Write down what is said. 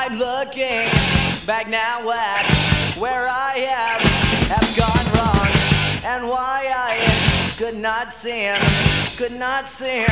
I'm looking back now at where I have, have gone wrong and why I could not seem, could not seem